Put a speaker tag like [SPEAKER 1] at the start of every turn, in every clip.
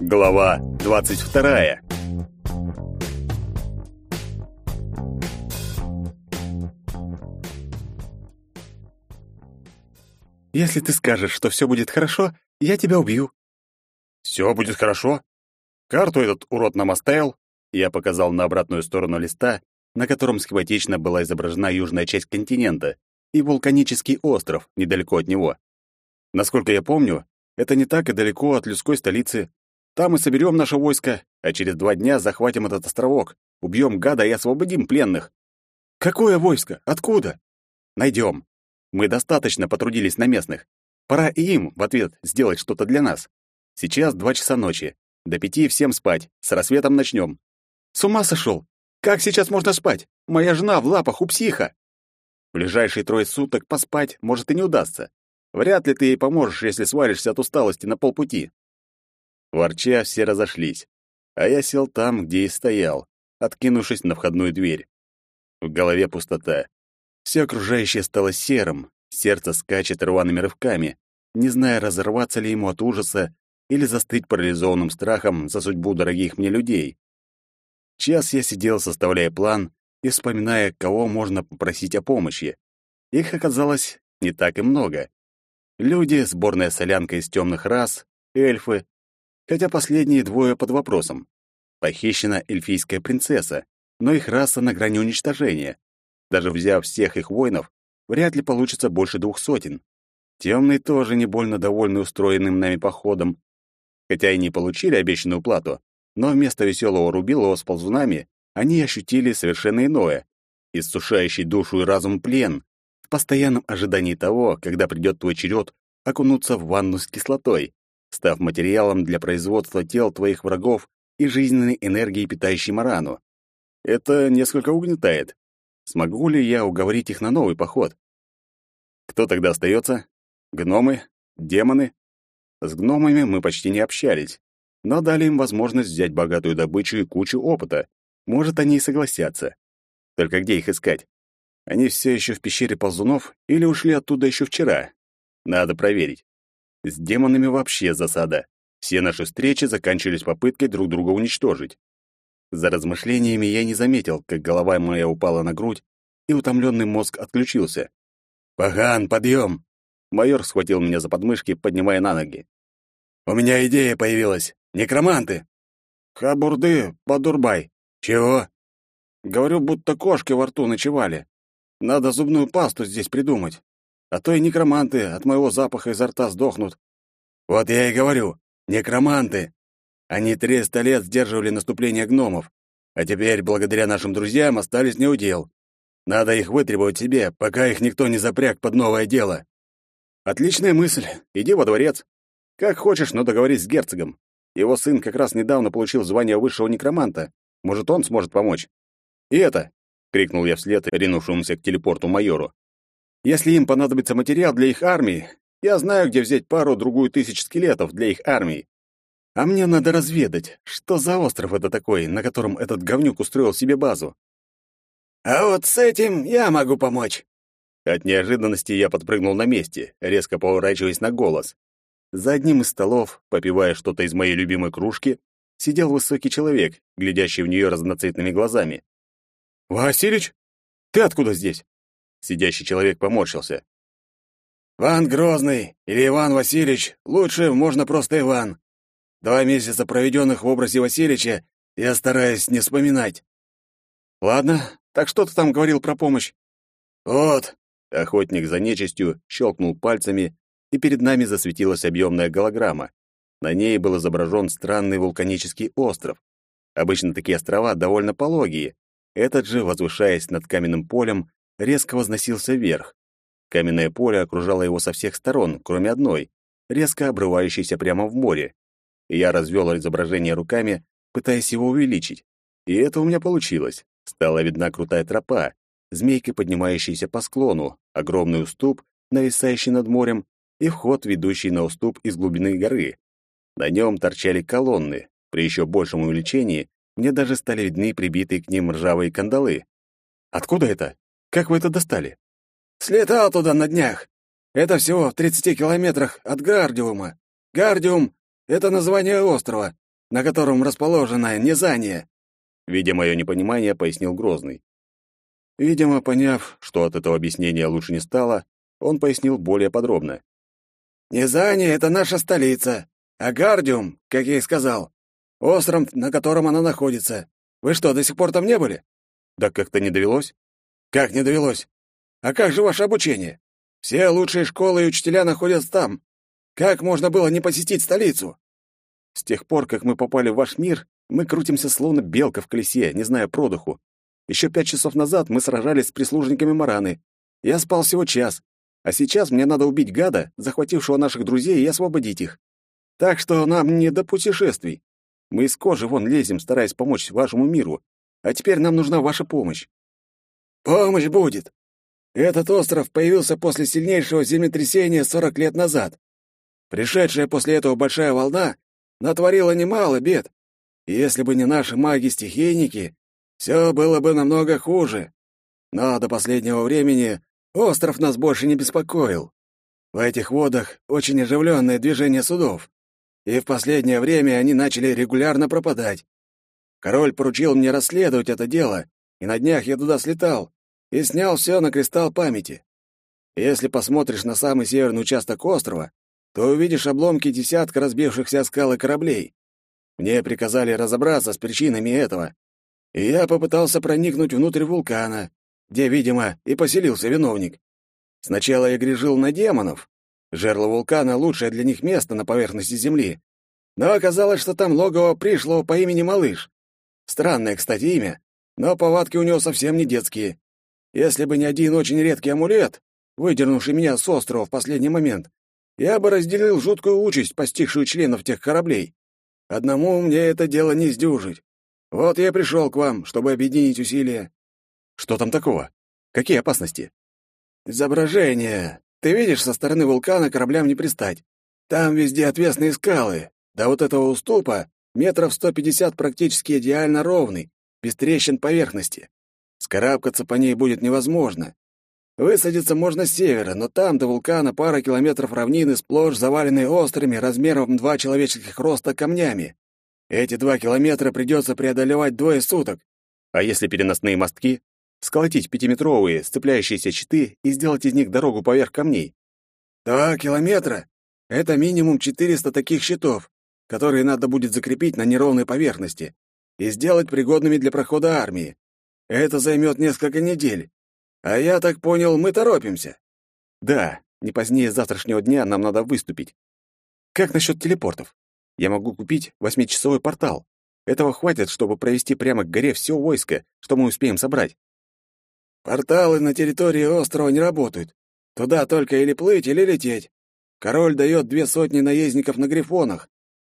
[SPEAKER 1] Глава 22.
[SPEAKER 2] Если ты скажешь, что все будет хорошо, я тебя убью.
[SPEAKER 1] Все будет хорошо. Карту этот урод нам оставил. Я показал на обратную сторону листа, на котором схематично была изображена южная часть континента и вулканический остров недалеко от него. Насколько я помню, это не так и далеко от людской столицы. Там мы соберем наше войско, а через два дня захватим этот островок, убьем гада и освободим пленных. Какое войско? Откуда? Найдем. Мы достаточно потрудились на местных. Пора и им в ответ сделать что-то для нас. Сейчас два часа ночи. До пяти всем спать. С рассветом начнем. С ума сошел? Как сейчас можно спать? Моя жена в лапах у психа. В ближайшие трое суток поспать может и не удастся. Вряд ли ты ей поможешь, если свалишься от усталости на полпути. Ворча, все разошлись. А я сел там, где и стоял, откинувшись на входную дверь. В голове пустота. Все окружающее стало серым, сердце скачет рваными рывками, не зная, разорваться ли ему от ужаса или застыть парализованным страхом за судьбу дорогих мне людей. Час я сидел, составляя план и вспоминая, кого можно попросить о помощи. Их оказалось не так и много. Люди, сборная солянка из темных рас, эльфы, хотя последние двое под вопросом. Похищена эльфийская принцесса, но их раса на грани уничтожения. Даже взяв всех их воинов, вряд ли получится больше двух сотен. Темные тоже не больно довольны устроенным нами походом. Хотя и не получили обещанную плату, но вместо веселого рубилова с ползунами они ощутили совершенно иное — иссушающий душу и разум плен, в постоянном ожидании того, когда придет твой черед окунуться в ванну с кислотой, став материалом для производства тел твоих врагов и жизненной энергии, питающей марану. Это несколько угнетает, Смогу ли я уговорить их на новый поход? Кто тогда остается? Гномы? Демоны? С гномами мы почти не общались, но дали им возможность взять богатую добычу и кучу опыта. Может, они и согласятся. Только где их искать? Они все еще в пещере ползунов или ушли оттуда еще вчера? Надо проверить. С демонами вообще засада. Все наши встречи заканчивались попыткой друг друга уничтожить. За размышлениями я не заметил, как голова моя упала на грудь, и утомленный мозг отключился. «Паган, подъем!» Майор схватил меня за подмышки, поднимая на ноги. «У меня идея появилась. Некроманты!» «Хабурды, подурбай!» «Чего?» «Говорю, будто кошки во рту ночевали. Надо зубную пасту здесь придумать. А то и некроманты от моего запаха изо рта сдохнут». «Вот я и говорю, некроманты!» Они триста лет сдерживали наступление гномов, а теперь, благодаря нашим друзьям, остались неудел. Надо их вытребовать себе, пока их никто не запряг под новое дело. Отличная мысль. Иди во дворец. Как хочешь, но договорись с герцогом. Его сын как раз недавно получил звание высшего некроманта. Может, он сможет помочь. И это, крикнул я вслед ринувшемуся к телепорту майору. Если им понадобится материал для их армии, я знаю, где взять пару-другую тысяч скелетов для их армии. А мне надо разведать, что за остров это такой, на котором этот говнюк устроил себе базу. А вот с этим я могу помочь. От неожиданности я подпрыгнул на месте, резко поворачиваясь на голос. За одним из столов, попивая что-то из моей любимой кружки, сидел высокий человек, глядящий в нее разноцветными глазами. «Василич, ты откуда здесь?» Сидящий человек поморщился. «Иван Грозный или Иван Васильевич, лучше можно просто Иван. Два месяца, проведенных в образе Васильича, я стараюсь не вспоминать. Ладно, так что ты там говорил про помощь? Вот. Охотник за нечистью щелкнул пальцами, и перед нами засветилась объемная голограмма. На ней был изображен странный вулканический остров. Обычно такие острова довольно пологие. Этот же, возвышаясь над каменным полем, резко возносился вверх. Каменное поле окружало его со всех сторон, кроме одной, резко обрывающейся прямо в море я развел изображение руками, пытаясь его увеличить. И это у меня получилось. Стала видна крутая тропа, змейкой поднимающаяся по склону, огромный уступ, нависающий над морем, и вход, ведущий на уступ из глубины горы. На нем торчали колонны. При еще большем увеличении мне даже стали видны прибитые к ним ржавые кандалы. «Откуда это? Как вы это достали?» «Слетал туда на днях. Это всего в 30 километрах от Гардиума. Гардиум это название острова.
[SPEAKER 3] на котором расположено Низание.
[SPEAKER 1] Видя мое непонимание, пояснил Грозный. Видимо, поняв, что от этого объяснения лучше не стало, он пояснил более подробно.
[SPEAKER 3] «Низание — это наша столица, а Гардиум, как я и сказал, остров, на котором она находится. Вы что, до сих пор там не были?»
[SPEAKER 1] «Да как-то не довелось».
[SPEAKER 3] «Как не довелось? А как же ваше обучение? Все лучшие школы и учителя находятся там. Как можно было не посетить столицу?»
[SPEAKER 1] «С тех пор, как мы попали в ваш мир, мы крутимся словно белка в колесе, не зная продыху. Еще пять часов назад мы сражались с прислужниками Мараны. Я спал всего час, а сейчас мне надо убить гада, захватившего наших друзей, и освободить их. Так что нам не до путешествий. Мы из кожи вон лезем, стараясь помочь вашему миру. А теперь нам нужна ваша помощь.
[SPEAKER 3] Помощь будет. Этот остров появился после сильнейшего землетрясения 40 лет назад. Пришедшая после этого большая волна натворила немало бед. И если бы не наши маги-стихийники, все было бы намного хуже. Но до последнего времени остров нас больше не беспокоил. В этих водах очень оживленное движение судов, и в последнее время они начали регулярно пропадать. Король поручил мне расследовать это дело, и на днях я туда слетал и снял все на кристалл памяти. Если посмотришь на самый северный участок острова, то увидишь обломки десятка разбившихся скалы кораблей. Мне приказали разобраться с причинами этого, и я попытался проникнуть внутрь вулкана, где, видимо, и поселился виновник. Сначала я грешил на демонов. Жерло вулкана — лучшее для них место на поверхности Земли. Но оказалось, что там логово пришлого по имени Малыш. Странное, кстати, имя, но повадки у него совсем не детские. Если бы не один очень редкий амулет, выдернувший меня с острова в последний момент, я бы разделил жуткую участь, постигшую членов тех кораблей. Одному мне это дело не сдюжить. Вот я пришел к вам, чтобы объединить усилия.
[SPEAKER 1] Что там такого? Какие опасности?
[SPEAKER 3] Изображение. Ты видишь, со стороны вулкана кораблям не пристать. Там везде отвесные скалы. До вот этого уступа метров сто пятьдесят практически идеально ровный, без трещин поверхности. Скарабкаться по ней будет невозможно. Высадиться можно с севера, но там до вулкана пара километров равнины сплошь завалены острыми, размером два человеческих роста камнями. Эти два километра придется преодолевать двое суток.
[SPEAKER 1] А если переносные мостки? Сколотить пятиметровые, сцепляющиеся щиты и сделать из них дорогу поверх камней?
[SPEAKER 3] Два километра — это минимум 400 таких щитов, которые надо будет закрепить на неровной поверхности и сделать пригодными для прохода армии. Это займет несколько недель. А я так понял, мы торопимся.
[SPEAKER 1] Да, не позднее завтрашнего дня нам надо выступить. Как насчет телепортов? Я могу купить восьмичасовой портал. Этого хватит, чтобы провести прямо к горе все войско, что мы успеем собрать.
[SPEAKER 3] Порталы на территории острова не работают. Туда только или плыть, или лететь. Король дает две сотни наездников на грифонах.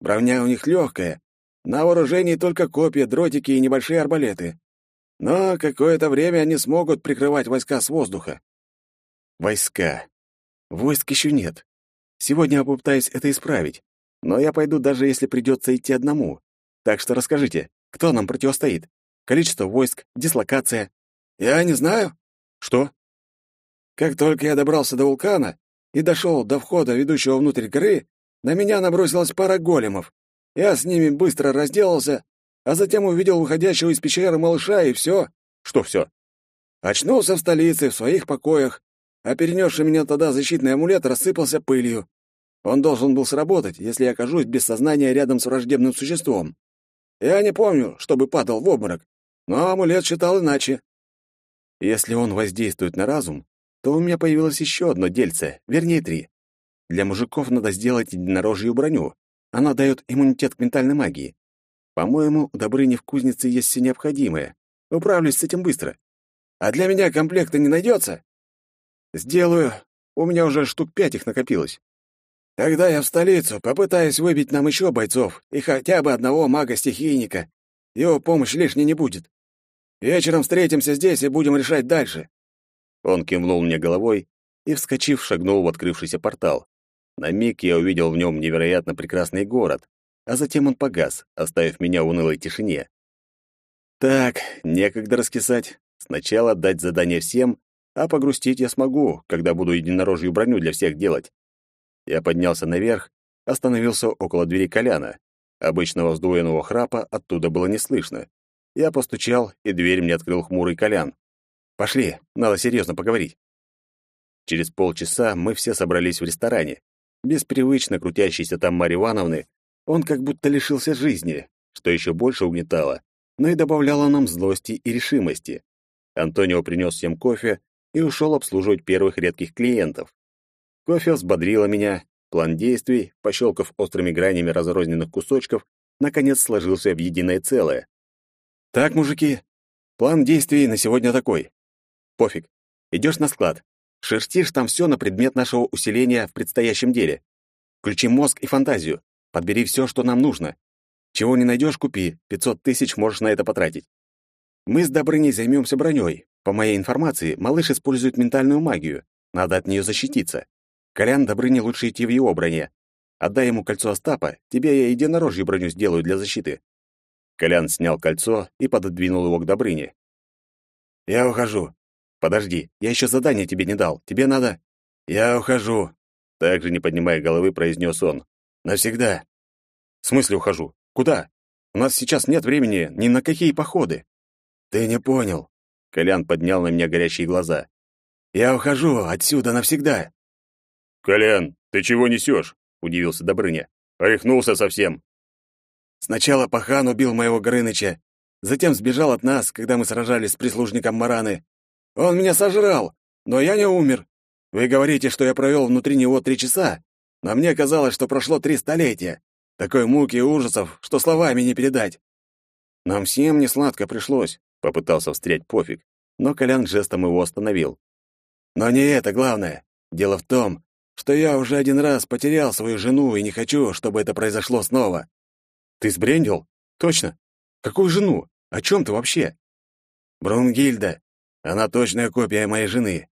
[SPEAKER 3] Броня у них легкая. На вооружении только копья, дротики и небольшие арбалеты. Но какое-то время они смогут прикрывать войска с воздуха.
[SPEAKER 1] Войска. Войск еще нет. Сегодня я попытаюсь это исправить. Но я пойду даже если придется идти одному. Так что расскажите, кто нам противостоит? Количество войск, дислокация.
[SPEAKER 3] Я не знаю.
[SPEAKER 1] Что?
[SPEAKER 3] Как только я добрался до вулкана и дошел до входа, ведущего внутрь горы, на меня набросилась пара големов. Я с ними быстро разделался, а затем увидел выходящего из пещеры малыша, и все.
[SPEAKER 1] Что все?
[SPEAKER 3] Очнулся в столице, в своих покоях, а перенесший меня тогда защитный амулет рассыпался пылью. Он должен был сработать, если я окажусь без сознания рядом с враждебным существом. Я не помню, чтобы падал в обморок, но амулет считал иначе.
[SPEAKER 1] Если он воздействует на разум, то у меня появилось еще одно дельце, вернее, три. Для мужиков надо сделать единорожью броню. Она дает иммунитет к ментальной магии. По-моему, у Добрыни в кузнице есть все необходимое. Управлюсь с этим быстро.
[SPEAKER 3] А для меня комплекта не найдется?
[SPEAKER 1] Сделаю. У меня уже штук пять их накопилось.
[SPEAKER 3] Тогда я в столицу, попытаюсь выбить нам еще бойцов и хотя бы одного мага-стихийника. Его помощь лишней не будет. Вечером встретимся здесь и будем решать дальше».
[SPEAKER 1] Он кивнул мне головой и, вскочив, шагнул в открывшийся портал. На миг я увидел в нем невероятно прекрасный город, а затем он погас, оставив меня в унылой тишине. Так, некогда раскисать. Сначала дать задание всем, а погрустить я смогу, когда буду единорожью броню для всех делать. Я поднялся наверх, остановился около двери Коляна. Обычного сдвоенного храпа оттуда было не слышно. Я постучал, и дверь мне открыл хмурый Колян. «Пошли, надо серьезно поговорить». Через полчаса мы все собрались в ресторане. Без привычно крутящейся там Марьи Ивановны он как будто лишился жизни, что еще больше угнетало, но и добавляло нам злости и решимости. Антонио принес всем кофе и ушел обслуживать первых редких клиентов. Кофе взбодрило меня, план действий, пощелкав острыми гранями разрозненных кусочков, наконец сложился в единое целое. «Так, мужики, план действий на сегодня такой. Пофиг, идешь на склад, шерстишь там все на предмет нашего усиления в предстоящем деле. Включи мозг и фантазию, подбери все, что нам нужно. Чего не найдешь, купи, 500 тысяч можешь на это потратить. Мы с Добрыней займемся броней. По моей информации, малыш использует ментальную магию. Надо от нее защититься. Колян Добрыне лучше идти в его броне. Отдай ему кольцо Остапа, тебе я единорожью броню сделаю для защиты». Колян снял кольцо и пододвинул его к Добрыне. «Я ухожу. Подожди, я еще задание тебе не дал. Тебе надо...» «Я ухожу», — также не поднимая головы, произнес он. «Навсегда». «В смысле ухожу? Куда? У нас сейчас нет времени ни на какие походы». «Ты не понял». Колян поднял на меня горящие глаза. «Я ухожу отсюда навсегда». «Колян, ты чего несешь?» — удивился Добрыня. «Орехнулся совсем».
[SPEAKER 3] «Сначала Пахан убил моего Горыныча, затем сбежал от нас, когда мы сражались с прислужником Мараны. Он меня сожрал, но я не умер. Вы говорите, что я провел внутри него три часа, но мне казалось, что прошло три столетия. Такой муки и ужасов, что словами не передать. Нам всем не сладко пришлось. Попытался встрять пофиг, но Колян жестом его остановил. Но не это главное. Дело в том, что я уже один раз потерял свою жену и не хочу, чтобы это произошло снова. Ты сбрендил? Точно? Какую жену? О чем ты вообще? Брунгильда. Она точная копия моей жены.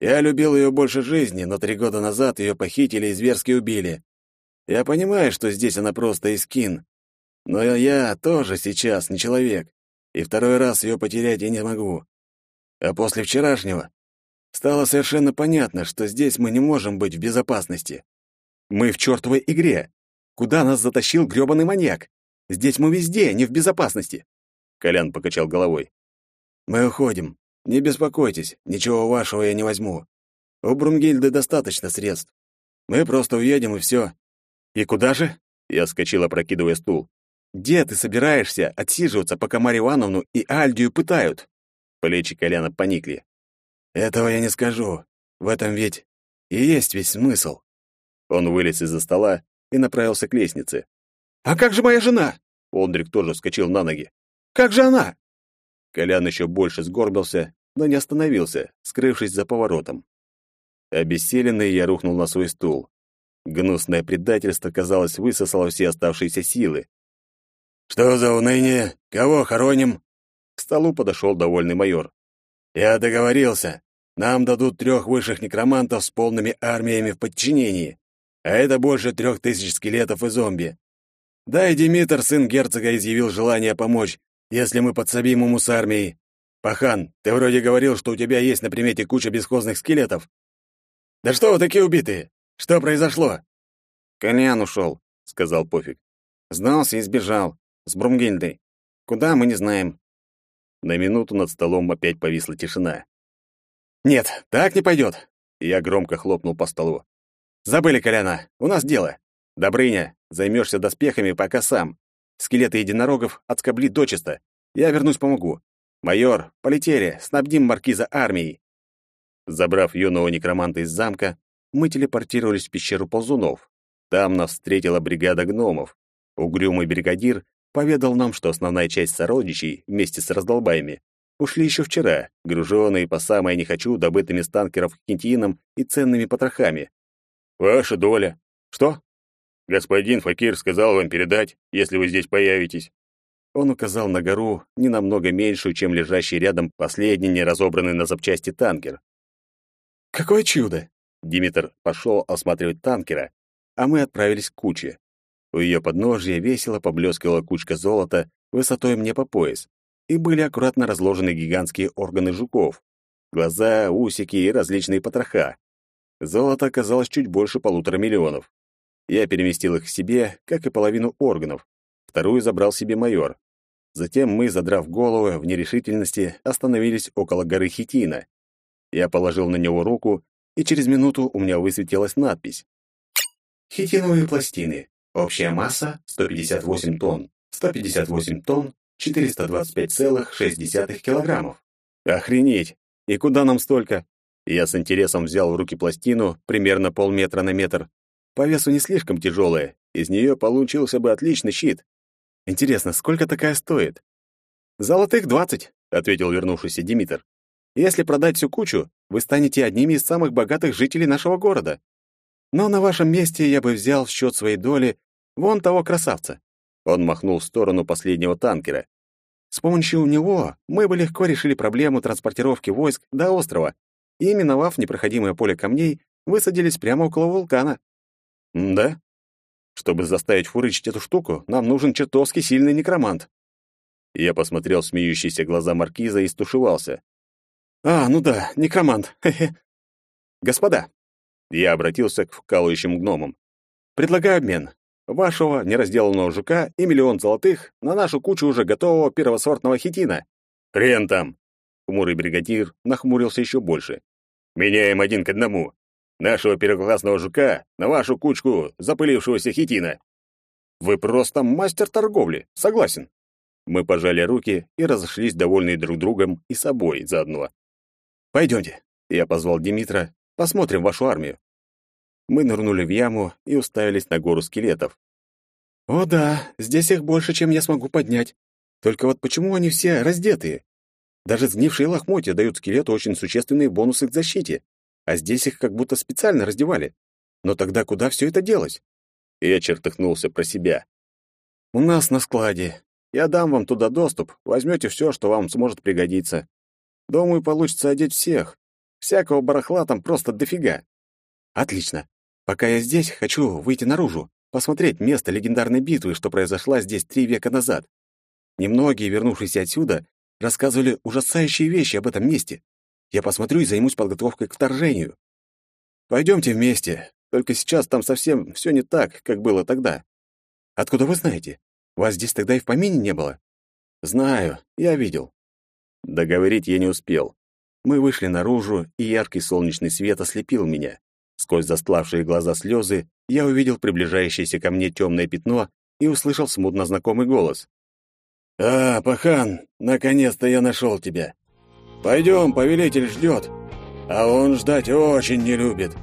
[SPEAKER 3] Я любил ее больше жизни, но три года назад ее похитили и зверски убили. Я понимаю, что здесь она просто искин. Но я тоже сейчас не человек и второй раз ее потерять я не могу. А после вчерашнего стало совершенно понятно, что здесь мы не можем быть в безопасности. Мы в чертовой игре. Куда нас затащил грёбаный маньяк? Здесь мы везде, не в безопасности. Колян покачал головой. Мы уходим. Не беспокойтесь, ничего вашего я не возьму. У Брунгильды достаточно средств. Мы просто уедем и все. И куда же? Я вскочил, опрокидывая стул. Где ты собираешься отсиживаться, пока Марью Ивановну и Альдию пытают?» Плечи Коляна поникли. «Этого я не скажу. В этом ведь и есть весь смысл». Он вылез из-за стола и направился к лестнице. «А как же моя жена?» Олдрик тоже вскочил на ноги. «Как же она?» Колян еще больше сгорбился, но не остановился, скрывшись за поворотом. Обессиленный я рухнул на свой стул. Гнусное предательство, казалось, высосало все оставшиеся силы. «Что за уныние? Кого хороним?» К столу подошел довольный майор. «Я договорился. Нам дадут трех высших некромантов с полными армиями в подчинении, а это больше трех тысяч скелетов и зомби. Да и Димитр, сын герцога, изъявил желание помочь, если мы подсобим ему с армией. Пахан, ты вроде говорил, что у тебя есть на примете куча бесхозных скелетов. Да что вы такие убитые? Что произошло?» «Колян ушел», — сказал Пофиг. «Сдался и сбежал. С Брумгильдой. Куда, мы не знаем». На минуту над столом опять повисла тишина. «Нет, так не пойдет!» Я громко хлопнул по столу. «Забыли, Коляна, у нас дело. Добрыня, займешься доспехами пока сам. Скелеты единорогов отскобли дочисто. Я вернусь помогу. Майор, полетели, снабдим маркиза армией». Забрав юного некроманта из замка, мы телепортировались в пещеру ползунов. Там нас встретила бригада гномов. Угрюмый бригадир поведал нам, что основная часть сородичей вместе с раздолбаями ушли еще вчера, груженные по самое не хочу добытыми с танкеров хинтиином и ценными потрохами. «Ваша доля». «Что?» «Господин Факир сказал вам передать, если вы здесь появитесь». Он указал на гору, не намного меньшую, чем лежащий рядом последний неразобранный на запчасти танкер. «Какое чудо!» Димитр пошел осматривать танкера, а мы отправились к куче. У ее подножья весело поблескивала кучка золота высотой мне по пояс, и были аккуратно разложены гигантские органы жуков. Глаза, усики и различные потроха. Золото оказалось чуть больше полутора миллионов. Я переместил их к себе, как и половину органов,
[SPEAKER 1] Вторую забрал себе майор. Затем мы, задрав головы в нерешительности, остановились около горы Хитина. Я положил на него руку, и через минуту у меня высветилась надпись.
[SPEAKER 4] Хитиновые пластины. Общая масса 158 тонн. 158 тонн 425,6 килограммов.
[SPEAKER 1] Охренеть! И куда нам столько? Я с интересом взял в руки пластину, примерно полметра на метр. По весу не слишком тяжелая, из нее получился бы отличный щит. Интересно, сколько такая стоит? «Золотых двадцать», — ответил вернувшийся Димитр. «Если продать всю кучу, вы станете одними из самых богатых жителей нашего города. Но на вашем месте я бы взял в счет своей доли вон того красавца». Он махнул в сторону последнего танкера. С помощью него мы бы легко решили проблему транспортировки войск до острова и, миновав непроходимое поле камней, высадились прямо около вулкана. Да? Чтобы заставить фурычить эту штуку, нам нужен чертовски сильный некромант. Я посмотрел в смеющиеся глаза маркиза и стушевался. А, ну да, некромант. Господа, я обратился к вкалывающим гномам. Предлагаю обмен вашего неразделанного жука и миллион золотых на нашу кучу уже готового первосортного хитина. Хрен там! Хмурый бригадир нахмурился еще больше. Меняем один к одному. Нашего первоклассного жука на вашу кучку запылившегося хитина. Вы просто мастер торговли, согласен. Мы пожали руки и разошлись, довольные друг другом и собой заодно. Пойдемте. Я позвал Димитра. Посмотрим вашу армию. Мы нырнули в яму и уставились на гору скелетов. О да, здесь их больше, чем я смогу поднять. Только вот почему они все раздетые? Даже сгнившие лохмотья дают скелету очень существенные бонусы к защите, а здесь их как будто специально раздевали. Но тогда куда все это делось? я чертыхнулся про себя. У нас на складе. Я дам вам туда доступ, возьмете все, что вам сможет пригодиться. Думаю, получится одеть всех. Всякого барахла там просто дофига. Отлично. Пока я здесь, хочу выйти наружу, посмотреть место легендарной битвы, что произошла здесь три века назад. Немногие, вернувшиеся отсюда, рассказывали ужасающие вещи об этом месте. Я посмотрю и займусь подготовкой к вторжению. Пойдемте вместе. Только сейчас там совсем все не так, как было тогда. Откуда вы знаете? Вас здесь тогда и в помине не было? Знаю, я видел. Договорить я не успел. Мы вышли наружу, и яркий солнечный свет ослепил меня. Сквозь застлавшие глаза слезы я увидел приближающееся ко мне темное пятно и услышал смутно знакомый голос. «А, пахан, наконец-то я нашел тебя. Пойдем, повелитель ждет, а он ждать очень не любит».